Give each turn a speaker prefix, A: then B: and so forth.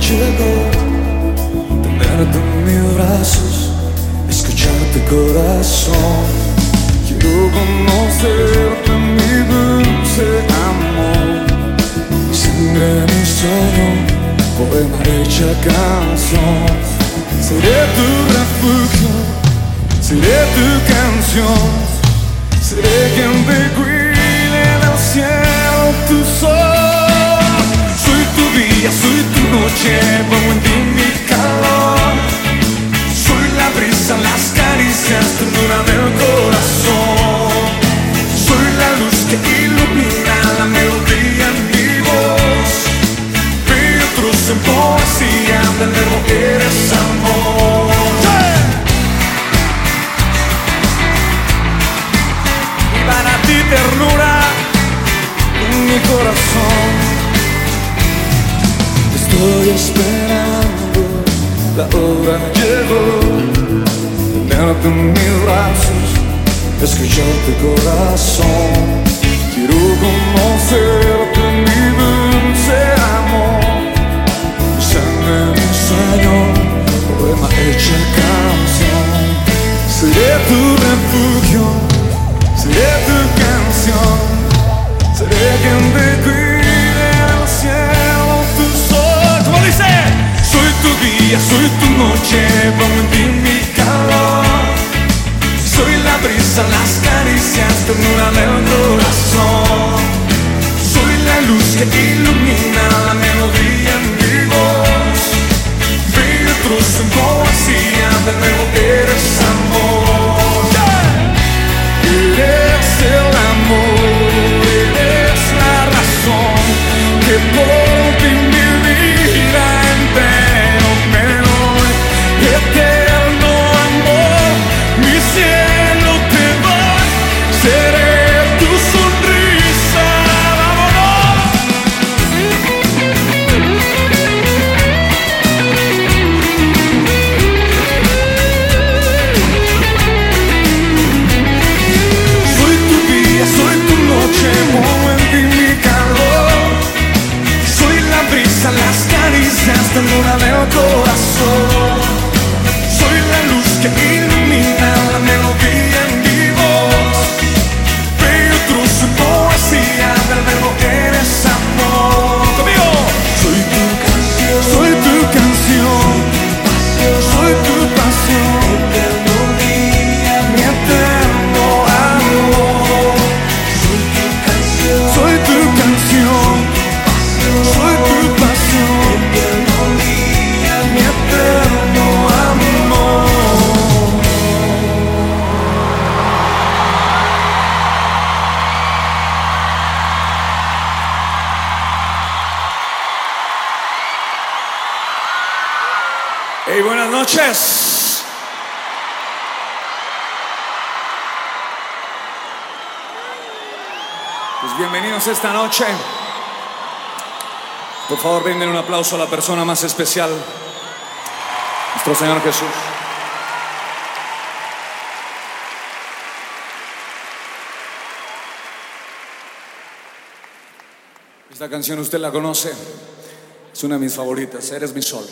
A: llegó tenerte en mis brazos, escuchar tu corazón. Quiero conocerte, mi dulce amor. Mi sangre, mi sueño, poema hecha canción. Seré tu refugio, seré tu canción, seré quien te cuida. Ternura en mi corazón. Estoy esperando, la hora llegó. Tenerte en mis brazos, escucharte corazón. Quiero conocerte, mi dulce amor. Sangre, mi sueño, poema hecha canción. Seré tu día, soy tu noche, pongo en mi calor. Soy la brisa, las caricias, ternura del corazón. Soy la luz que Hey, buenas noches. Pues bienvenidos esta noche. Por favor, brinden un aplauso a la persona más especial, nuestro Señor Jesús. Esta canción usted la conoce, es una de mis favoritas, Eres mi sol.